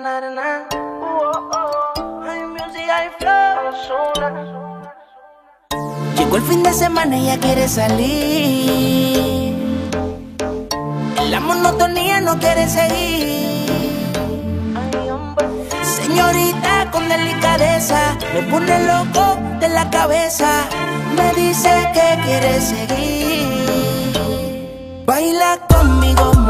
na, music, flow. Llegó el fin de semana y ya quiere salir. La monotonía no quiere seguir. Señorita con delicadeza, me pone loco de la cabeza. Me dice que quiere seguir. Baila conmigo.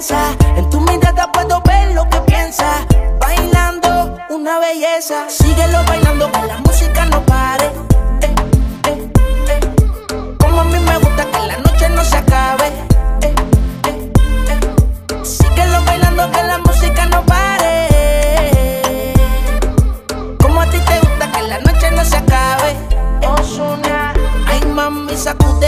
En tu mirada puedo ver lo que piensa. Bailando una belleza. Síguelo bailando que la música no pare. Eh, eh, eh. Como a mí me gusta que la noche no se acabe. Síguelo bailando que la música no pare. Como a ti te gusta que la noche no se acabe. Ozuna, ay mami, sacude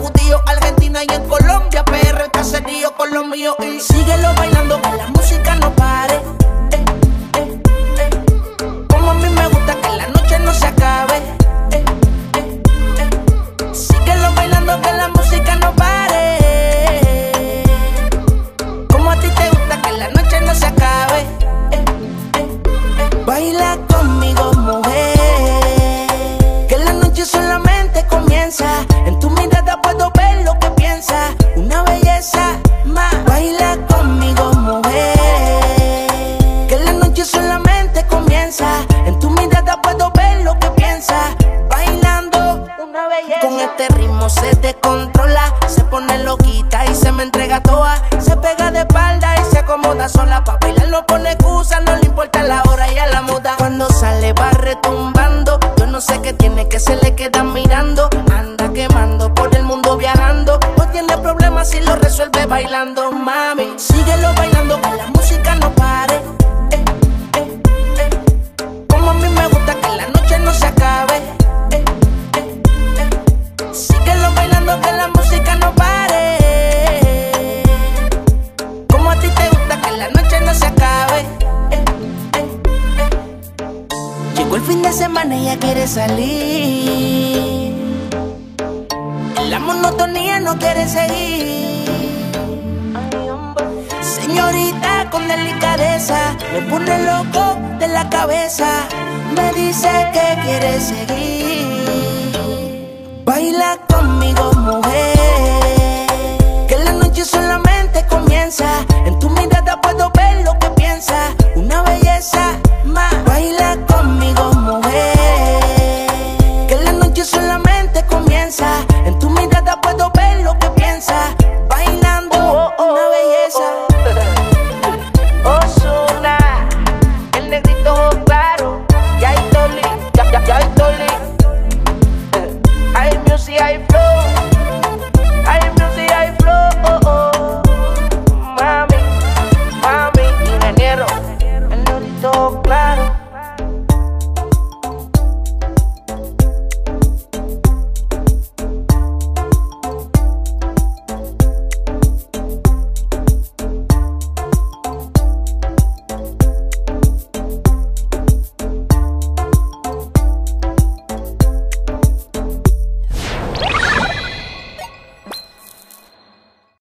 judíos, Argentina y en Colombia, PR, el caserío con los míos. Y síguelo este ritmo se descontrola. Se pone loquita y se me entrega toda. Se pega de espalda y se acomoda sola. Pa' bailar no pone excusa, no le importa la hora y a la moda. Cuando sale va retumbando. Yo no sé qué tiene que se le queda mirando. Anda quemando por el mundo viajando. No tiene problemas si lo resuelve bailando, mami. El fin de semana ella quiere salir. La monotonía no quiere seguir. Señorita con delicadeza, me pone loco de la cabeza. Me dice que quiere seguir. Háblame